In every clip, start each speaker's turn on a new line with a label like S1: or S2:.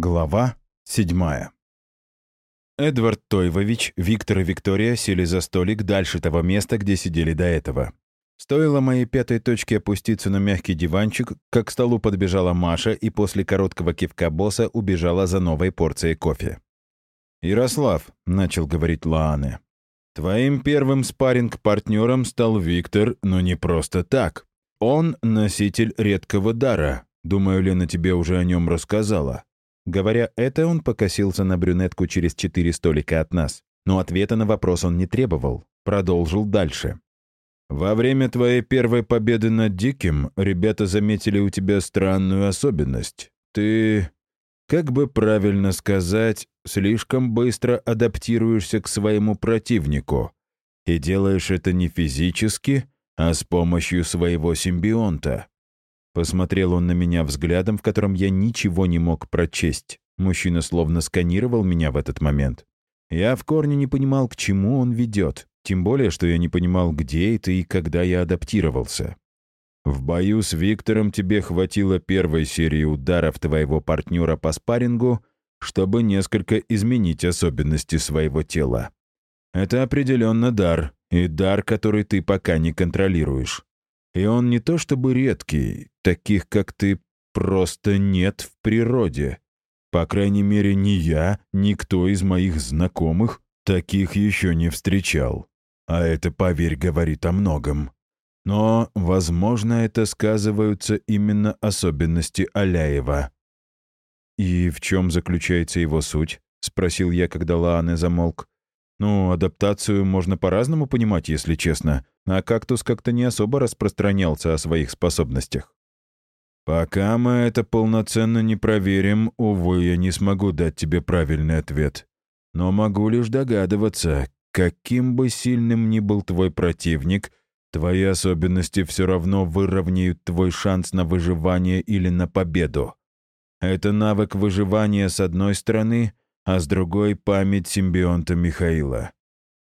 S1: Глава седьмая. Эдвард Тойвович, Виктор и Виктория сели за столик дальше того места, где сидели до этого. Стоило моей пятой точке опуститься на мягкий диванчик, как к столу подбежала Маша и после короткого кивка босса убежала за новой порцией кофе. «Ярослав», — начал говорить Лаане, — «твоим первым спарринг-партнером стал Виктор, но не просто так. Он — носитель редкого дара. Думаю, Лена тебе уже о нем рассказала. Говоря это, он покосился на брюнетку через четыре столика от нас. Но ответа на вопрос он не требовал. Продолжил дальше. «Во время твоей первой победы над Диким ребята заметили у тебя странную особенность. Ты, как бы правильно сказать, слишком быстро адаптируешься к своему противнику. И делаешь это не физически, а с помощью своего симбионта. Посмотрел он на меня взглядом, в котором я ничего не мог прочесть. Мужчина словно сканировал меня в этот момент. Я в корне не понимал, к чему он ведет. Тем более, что я не понимал, где это и когда я адаптировался. В бою с Виктором тебе хватило первой серии ударов твоего партнера по спаррингу, чтобы несколько изменить особенности своего тела. Это определенно дар, и дар, который ты пока не контролируешь. И он не то чтобы редкий, таких, как ты, просто нет в природе. По крайней мере, ни я, ни кто из моих знакомых таких еще не встречал. А это, поверь, говорит о многом. Но, возможно, это сказываются именно особенности Аляева. «И в чем заключается его суть?» — спросил я, когда Лаане замолк. «Ну, адаптацию можно по-разному понимать, если честно а кактус как-то не особо распространялся о своих способностях. «Пока мы это полноценно не проверим, увы, я не смогу дать тебе правильный ответ. Но могу лишь догадываться, каким бы сильным ни был твой противник, твои особенности все равно выровняют твой шанс на выживание или на победу. Это навык выживания с одной стороны, а с другой — память симбионта Михаила.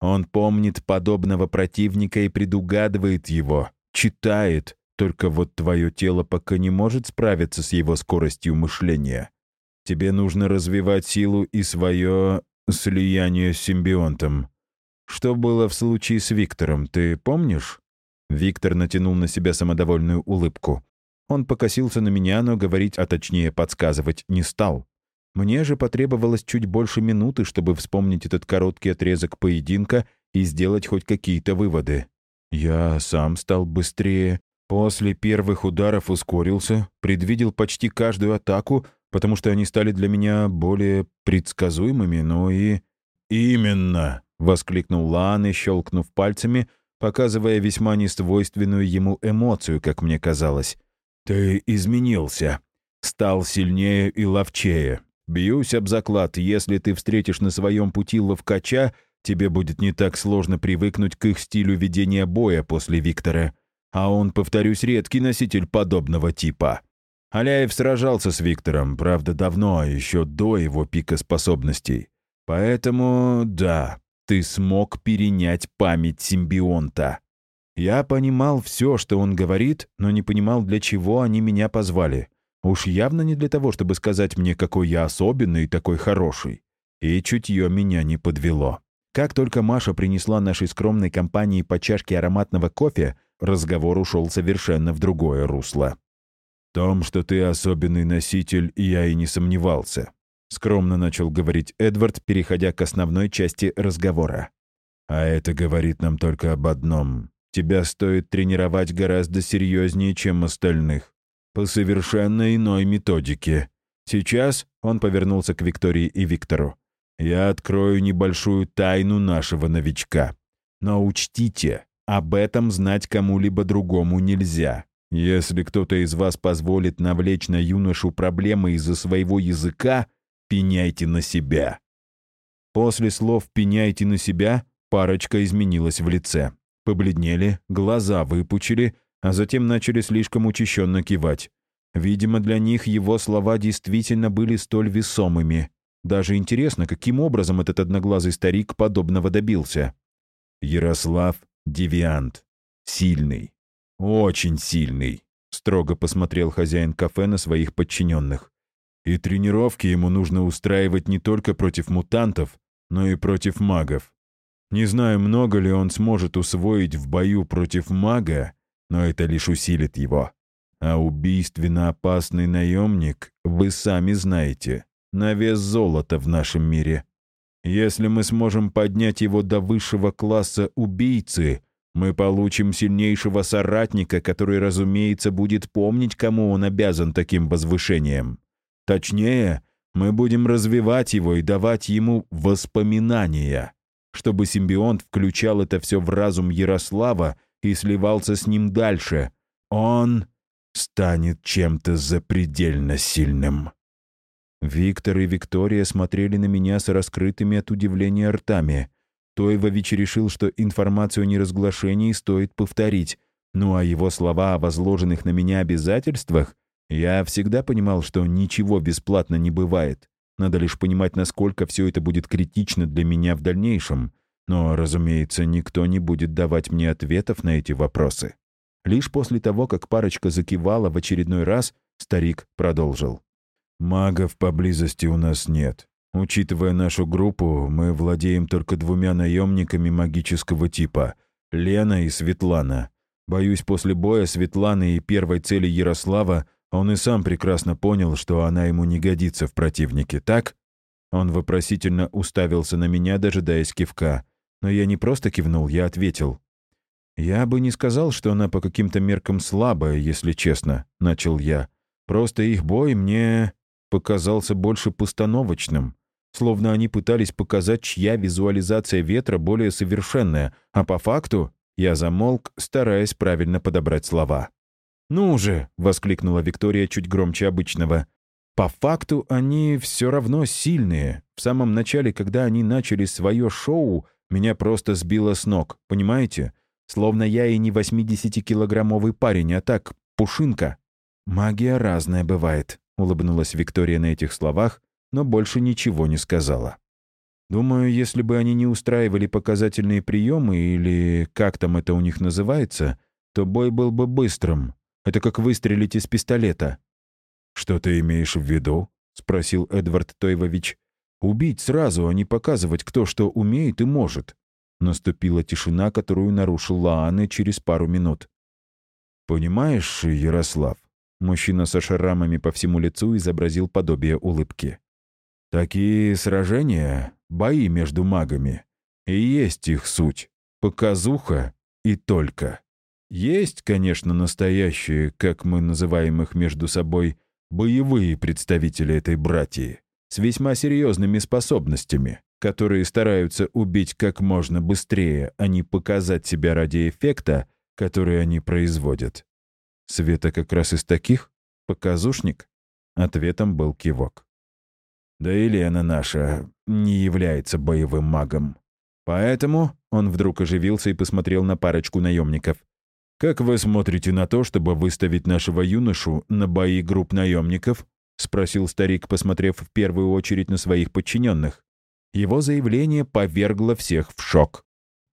S1: Он помнит подобного противника и предугадывает его, читает, только вот твое тело пока не может справиться с его скоростью мышления. Тебе нужно развивать силу и свое слияние с симбионтом. Что было в случае с Виктором, ты помнишь? Виктор натянул на себя самодовольную улыбку. Он покосился на меня, но говорить, а точнее подсказывать, не стал. Мне же потребовалось чуть больше минуты, чтобы вспомнить этот короткий отрезок поединка и сделать хоть какие-то выводы. Я сам стал быстрее. После первых ударов ускорился, предвидел почти каждую атаку, потому что они стали для меня более предсказуемыми, но и... «Именно!» — воскликнул Лан и, щелкнув пальцами, показывая весьма несвойственную ему эмоцию, как мне казалось. «Ты изменился. Стал сильнее и ловчее. Бьюсь об заклад, если ты встретишь на своем пути ловкача, тебе будет не так сложно привыкнуть к их стилю ведения боя после Виктора. А он, повторюсь, редкий носитель подобного типа. Аляев сражался с Виктором, правда, давно, еще до его пика способностей. Поэтому, да, ты смог перенять память симбионта. Я понимал все, что он говорит, но не понимал, для чего они меня позвали. Уж явно не для того, чтобы сказать мне, какой я особенный и такой хороший. И чутье меня не подвело. Как только Маша принесла нашей скромной компании по чашке ароматного кофе, разговор ушел совершенно в другое русло. «В том, что ты особенный носитель, я и не сомневался», — скромно начал говорить Эдвард, переходя к основной части разговора. «А это говорит нам только об одном. Тебя стоит тренировать гораздо серьезнее, чем остальных по совершенно иной методике. Сейчас он повернулся к Виктории и Виктору. «Я открою небольшую тайну нашего новичка. Но учтите, об этом знать кому-либо другому нельзя. Если кто-то из вас позволит навлечь на юношу проблемы из-за своего языка, пеняйте на себя». После слов «пеняйте на себя» парочка изменилась в лице. Побледнели, глаза выпучили, а затем начали слишком учащенно кивать. Видимо, для них его слова действительно были столь весомыми. Даже интересно, каким образом этот одноглазый старик подобного добился. Ярослав — девиант. Сильный. Очень сильный. Строго посмотрел хозяин кафе на своих подчиненных. И тренировки ему нужно устраивать не только против мутантов, но и против магов. Не знаю, много ли он сможет усвоить в бою против мага, но это лишь усилит его. А убийственно опасный наемник, вы сами знаете, на вес золота в нашем мире. Если мы сможем поднять его до высшего класса убийцы, мы получим сильнейшего соратника, который, разумеется, будет помнить, кому он обязан таким возвышением. Точнее, мы будем развивать его и давать ему воспоминания, чтобы симбионт включал это все в разум Ярослава и сливался с ним дальше. Он станет чем-то запредельно сильным. Виктор и Виктория смотрели на меня с раскрытыми от удивления ртами. Тойвович решил, что информацию о неразглашении стоит повторить, ну а его слова о возложенных на меня обязательствах я всегда понимал, что ничего бесплатно не бывает. Надо лишь понимать, насколько все это будет критично для меня в дальнейшем. Но, разумеется, никто не будет давать мне ответов на эти вопросы. Лишь после того, как парочка закивала в очередной раз, старик продолжил. «Магов поблизости у нас нет. Учитывая нашу группу, мы владеем только двумя наемниками магического типа — Лена и Светлана. Боюсь, после боя Светланы и первой цели Ярослава он и сам прекрасно понял, что она ему не годится в противнике, так? Он вопросительно уставился на меня, дожидаясь кивка. Но я не просто кивнул, я ответил. «Я бы не сказал, что она по каким-то меркам слабая, если честно», — начал я. «Просто их бой мне показался больше постановочным. Словно они пытались показать, чья визуализация ветра более совершенная, а по факту я замолк, стараясь правильно подобрать слова. «Ну же!» — воскликнула Виктория чуть громче обычного. «По факту они все равно сильные. В самом начале, когда они начали свое шоу, меня просто сбило с ног, понимаете? Словно я и не 80-килограммовый парень, а так, пушинка». «Магия разная бывает», — улыбнулась Виктория на этих словах, но больше ничего не сказала. Думаю, если бы они не устраивали показательные приемы или как там это у них называется, то бой был бы быстрым, это как выстрелить из пистолета». «Что ты имеешь в виду?» — спросил Эдвард Тойвович. «Убить сразу, а не показывать, кто что умеет и может». Наступила тишина, которую нарушил Лааны через пару минут. «Понимаешь, Ярослав?» Мужчина со шрамами по всему лицу изобразил подобие улыбки. «Такие сражения, бои между магами, и есть их суть. Показуха и только». Есть, конечно, настоящие, как мы называем их между собой, боевые представители этой братьи, с весьма серьезными способностями, которые стараются убить как можно быстрее, а не показать себя ради эффекта, который они производят. Света как раз из таких? Показушник? Ответом был кивок. Да и наша не является боевым магом. Поэтому он вдруг оживился и посмотрел на парочку наемников. «Как вы смотрите на то, чтобы выставить нашего юношу на бои групп наемников?» — спросил старик, посмотрев в первую очередь на своих подчиненных. Его заявление повергло всех в шок.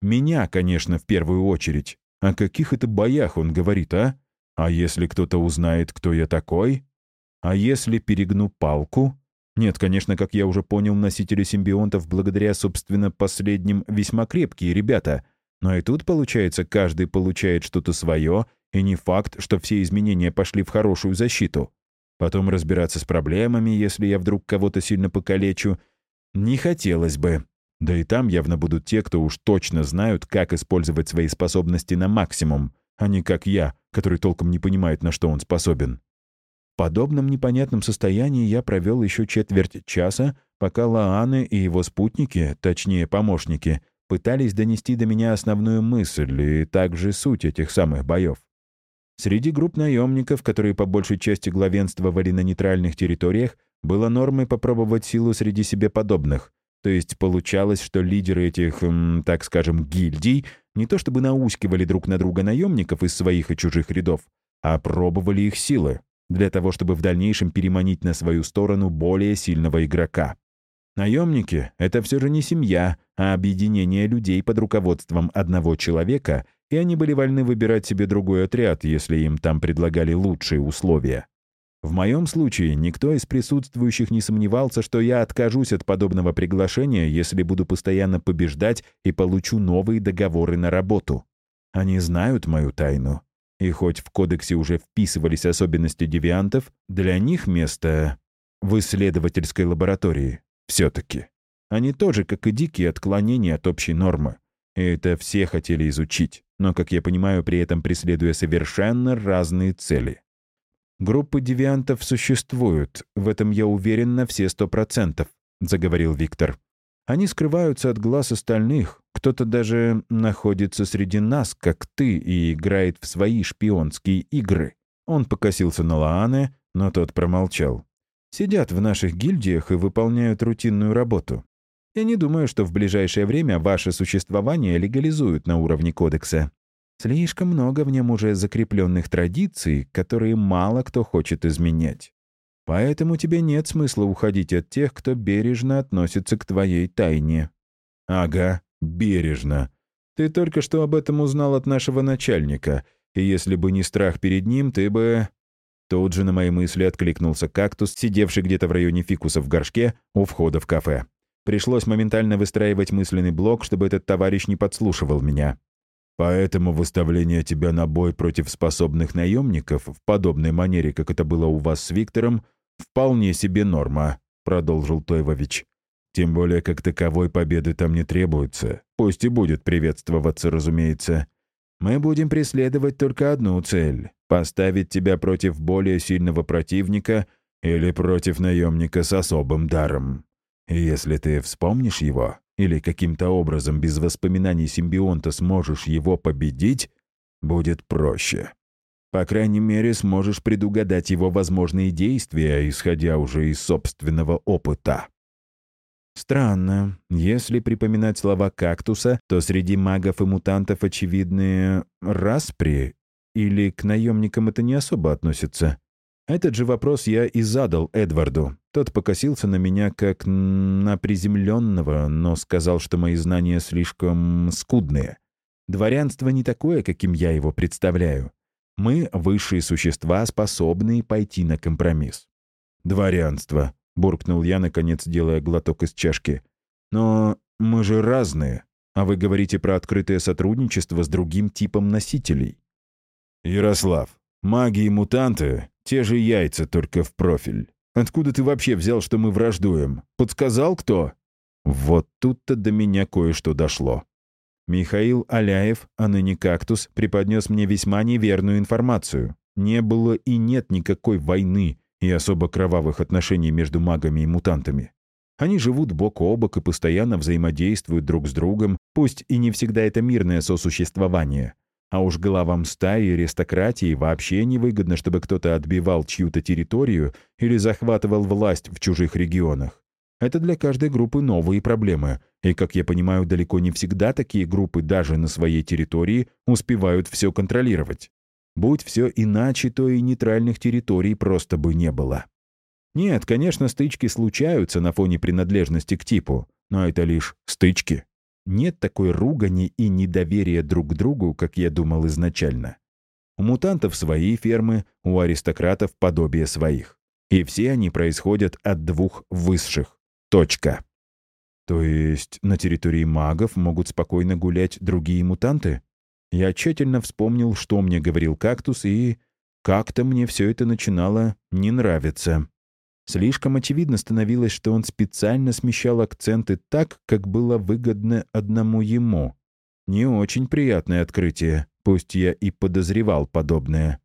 S1: Меня, конечно, в первую очередь. О каких это боях он говорит, а? А если кто-то узнает, кто я такой? А если перегну палку? Нет, конечно, как я уже понял, носители симбионтов благодаря, собственно, последним весьма крепкие ребята — но и тут, получается, каждый получает что-то свое, и не факт, что все изменения пошли в хорошую защиту. Потом разбираться с проблемами, если я вдруг кого-то сильно покалечу, не хотелось бы. Да и там явно будут те, кто уж точно знают, как использовать свои способности на максимум, а не как я, который толком не понимает, на что он способен. В подобном непонятном состоянии я провел еще четверть часа, пока Лааны и его спутники, точнее помощники, пытались донести до меня основную мысль и также суть этих самых боев. Среди групп наемников, которые по большей части главенствовали на нейтральных территориях, было нормой попробовать силу среди себе подобных. То есть получалось, что лидеры этих, так скажем, гильдий не то чтобы наускивали друг на друга наемников из своих и чужих рядов, а пробовали их силы для того, чтобы в дальнейшем переманить на свою сторону более сильного игрока. Наемники — это все же не семья, а объединение людей под руководством одного человека, и они были вольны выбирать себе другой отряд, если им там предлагали лучшие условия. В моем случае никто из присутствующих не сомневался, что я откажусь от подобного приглашения, если буду постоянно побеждать и получу новые договоры на работу. Они знают мою тайну. И хоть в кодексе уже вписывались особенности девиантов, для них место в исследовательской лаборатории все-таки. Они тоже, как и дикие, отклонения от общей нормы. И это все хотели изучить, но, как я понимаю, при этом преследуя совершенно разные цели. Группы девиантов существуют, в этом я уверен на все сто процентов, заговорил Виктор. Они скрываются от глаз остальных, кто-то даже находится среди нас, как ты, и играет в свои шпионские игры. Он покосился на Лаане, но тот промолчал. Сидят в наших гильдиях и выполняют рутинную работу. Я не думаю, что в ближайшее время ваше существование легализуют на уровне кодекса. Слишком много в нем уже закрепленных традиций, которые мало кто хочет изменять. Поэтому тебе нет смысла уходить от тех, кто бережно относится к твоей тайне. Ага, бережно. Ты только что об этом узнал от нашего начальника, и если бы не страх перед ним, ты бы... Тут же на мои мысли откликнулся кактус, сидевший где-то в районе фикуса в горшке у входа в кафе. Пришлось моментально выстраивать мысленный блок, чтобы этот товарищ не подслушивал меня. Поэтому выставление тебя на бой против способных наемников в подобной манере, как это было у вас с Виктором, вполне себе норма, продолжил Тойвович. Тем более, как таковой победы там не требуется. Пусть и будет приветствоваться, разумеется. Мы будем преследовать только одну цель — поставить тебя против более сильного противника или против наемника с особым даром. Если ты вспомнишь его или каким-то образом без воспоминаний симбионта сможешь его победить, будет проще. По крайней мере, сможешь предугадать его возможные действия, исходя уже из собственного опыта. Странно. Если припоминать слова кактуса, то среди магов и мутантов очевидные распри, или к наемникам это не особо относится? Этот же вопрос я и задал Эдварду. Тот покосился на меня как на приземленного, но сказал, что мои знания слишком скудные. Дворянство не такое, каким я его представляю. Мы — высшие существа, способные пойти на компромисс. «Дворянство», — буркнул я, наконец, делая глоток из чашки. «Но мы же разные, а вы говорите про открытое сотрудничество с другим типом носителей». «Ярослав, маги и мутанты те же яйца, только в профиль. Откуда ты вообще взял, что мы враждуем? Подсказал кто?» Вот тут-то до меня кое-что дошло. Михаил Аляев, а ныне «Кактус», преподнес мне весьма неверную информацию. Не было и нет никакой войны и особо кровавых отношений между магами и мутантами. Они живут бок о бок и постоянно взаимодействуют друг с другом, пусть и не всегда это мирное сосуществование. А уж главам стаи аристократии вообще невыгодно, чтобы кто-то отбивал чью-то территорию или захватывал власть в чужих регионах. Это для каждой группы новые проблемы, и, как я понимаю, далеко не всегда такие группы даже на своей территории успевают все контролировать. Будь все иначе, то и нейтральных территорий просто бы не было. Нет, конечно, стычки случаются на фоне принадлежности к типу, но это лишь стычки. Нет такой ругани и недоверия друг к другу, как я думал изначально. У мутантов свои фермы, у аристократов подобие своих. И все они происходят от двух высших. Точка. То есть на территории магов могут спокойно гулять другие мутанты? Я тщательно вспомнил, что мне говорил кактус, и как-то мне все это начинало не нравиться. Слишком очевидно становилось, что он специально смещал акценты так, как было выгодно одному ему. Не очень приятное открытие, пусть я и подозревал подобное.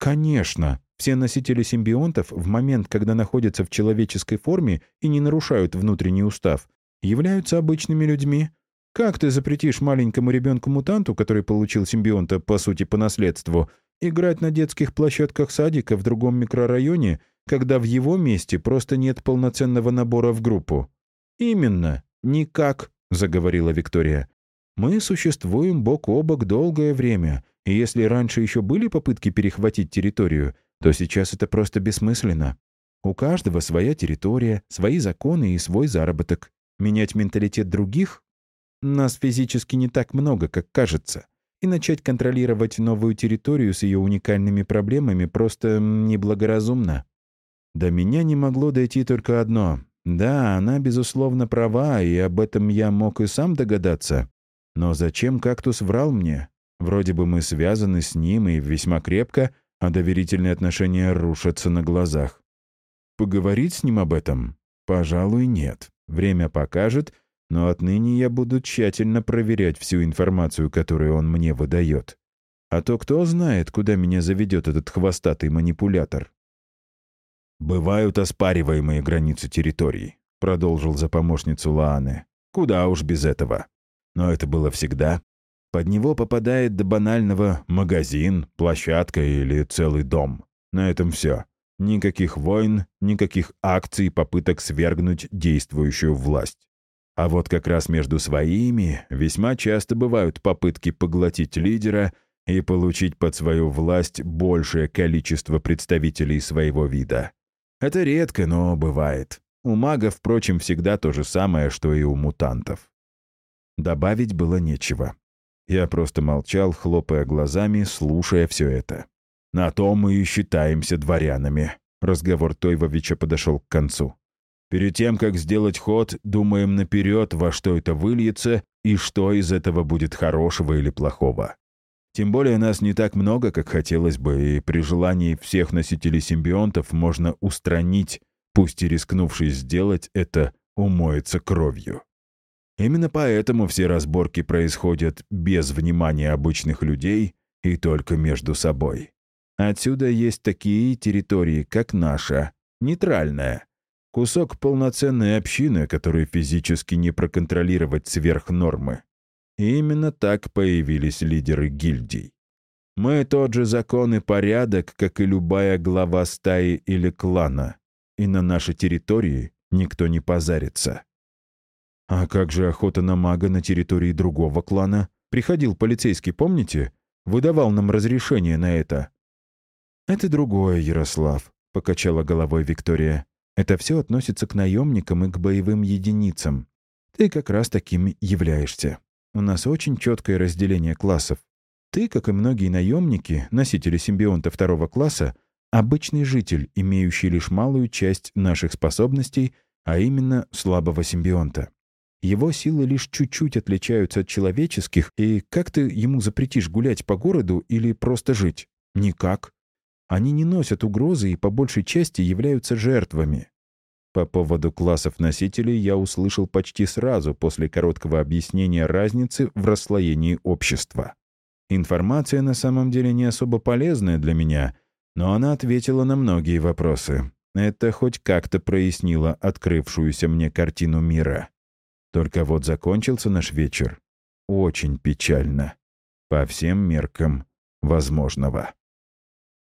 S1: Конечно, все носители симбионтов в момент, когда находятся в человеческой форме и не нарушают внутренний устав, являются обычными людьми. Как ты запретишь маленькому ребенку-мутанту, который получил симбионта, по сути, по наследству, играть на детских площадках садика в другом микрорайоне — когда в его месте просто нет полноценного набора в группу. «Именно, никак», — заговорила Виктория. «Мы существуем бок о бок долгое время, и если раньше еще были попытки перехватить территорию, то сейчас это просто бессмысленно. У каждого своя территория, свои законы и свой заработок. Менять менталитет других? Нас физически не так много, как кажется. и начать контролировать новую территорию с ее уникальными проблемами просто неблагоразумно. До меня не могло дойти только одно. Да, она, безусловно, права, и об этом я мог и сам догадаться. Но зачем кактус врал мне? Вроде бы мы связаны с ним и весьма крепко, а доверительные отношения рушатся на глазах. Поговорить с ним об этом? Пожалуй, нет. Время покажет, но отныне я буду тщательно проверять всю информацию, которую он мне выдает. А то кто знает, куда меня заведет этот хвостатый манипулятор. «Бывают оспариваемые границы территории», — продолжил за помощницу Лааны. «Куда уж без этого. Но это было всегда. Под него попадает до банального магазин, площадка или целый дом. На этом все. Никаких войн, никаких акций, попыток свергнуть действующую власть. А вот как раз между своими весьма часто бывают попытки поглотить лидера и получить под свою власть большее количество представителей своего вида. Это редко, но бывает. У магов, впрочем, всегда то же самое, что и у мутантов. Добавить было нечего. Я просто молчал, хлопая глазами, слушая все это. «На то мы и считаемся дворянами». Разговор Тойвовича подошел к концу. «Перед тем, как сделать ход, думаем наперед, во что это выльется и что из этого будет хорошего или плохого. Тем более нас не так много, как хотелось бы, и при желании всех носителей симбионтов можно устранить, пусть и рискнувший сделать это умоется кровью. Именно поэтому все разборки происходят без внимания обычных людей и только между собой. Отсюда есть такие территории, как наша, нейтральная. Кусок полноценной общины, которую физически не проконтролировать сверх нормы. И именно так появились лидеры гильдий. Мы тот же закон и порядок, как и любая глава стаи или клана. И на нашей территории никто не позарится. А как же охота на мага на территории другого клана? Приходил полицейский, помните? Выдавал нам разрешение на это. «Это другое, Ярослав», — покачала головой Виктория. «Это все относится к наемникам и к боевым единицам. Ты как раз таким являешься. У нас очень четкое разделение классов. Ты, как и многие наемники, носители симбионта второго класса, обычный житель, имеющий лишь малую часть наших способностей, а именно слабого симбионта. Его силы лишь чуть-чуть отличаются от человеческих, и как ты ему запретишь гулять по городу или просто жить? Никак. Они не носят угрозы и по большей части являются жертвами. По поводу классов носителей я услышал почти сразу после короткого объяснения разницы в расслоении общества. Информация на самом деле не особо полезная для меня, но она ответила на многие вопросы. Это хоть как-то прояснило открывшуюся мне картину мира. Только вот закончился наш вечер очень печально. По всем меркам возможного.